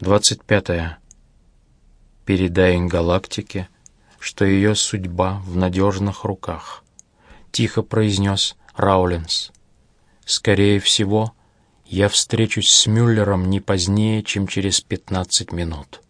25. Передай галактике, что ее судьба в надежных руках. Тихо произнес Раулинс. Скорее всего, я встречусь с Мюллером не позднее, чем через 15 минут.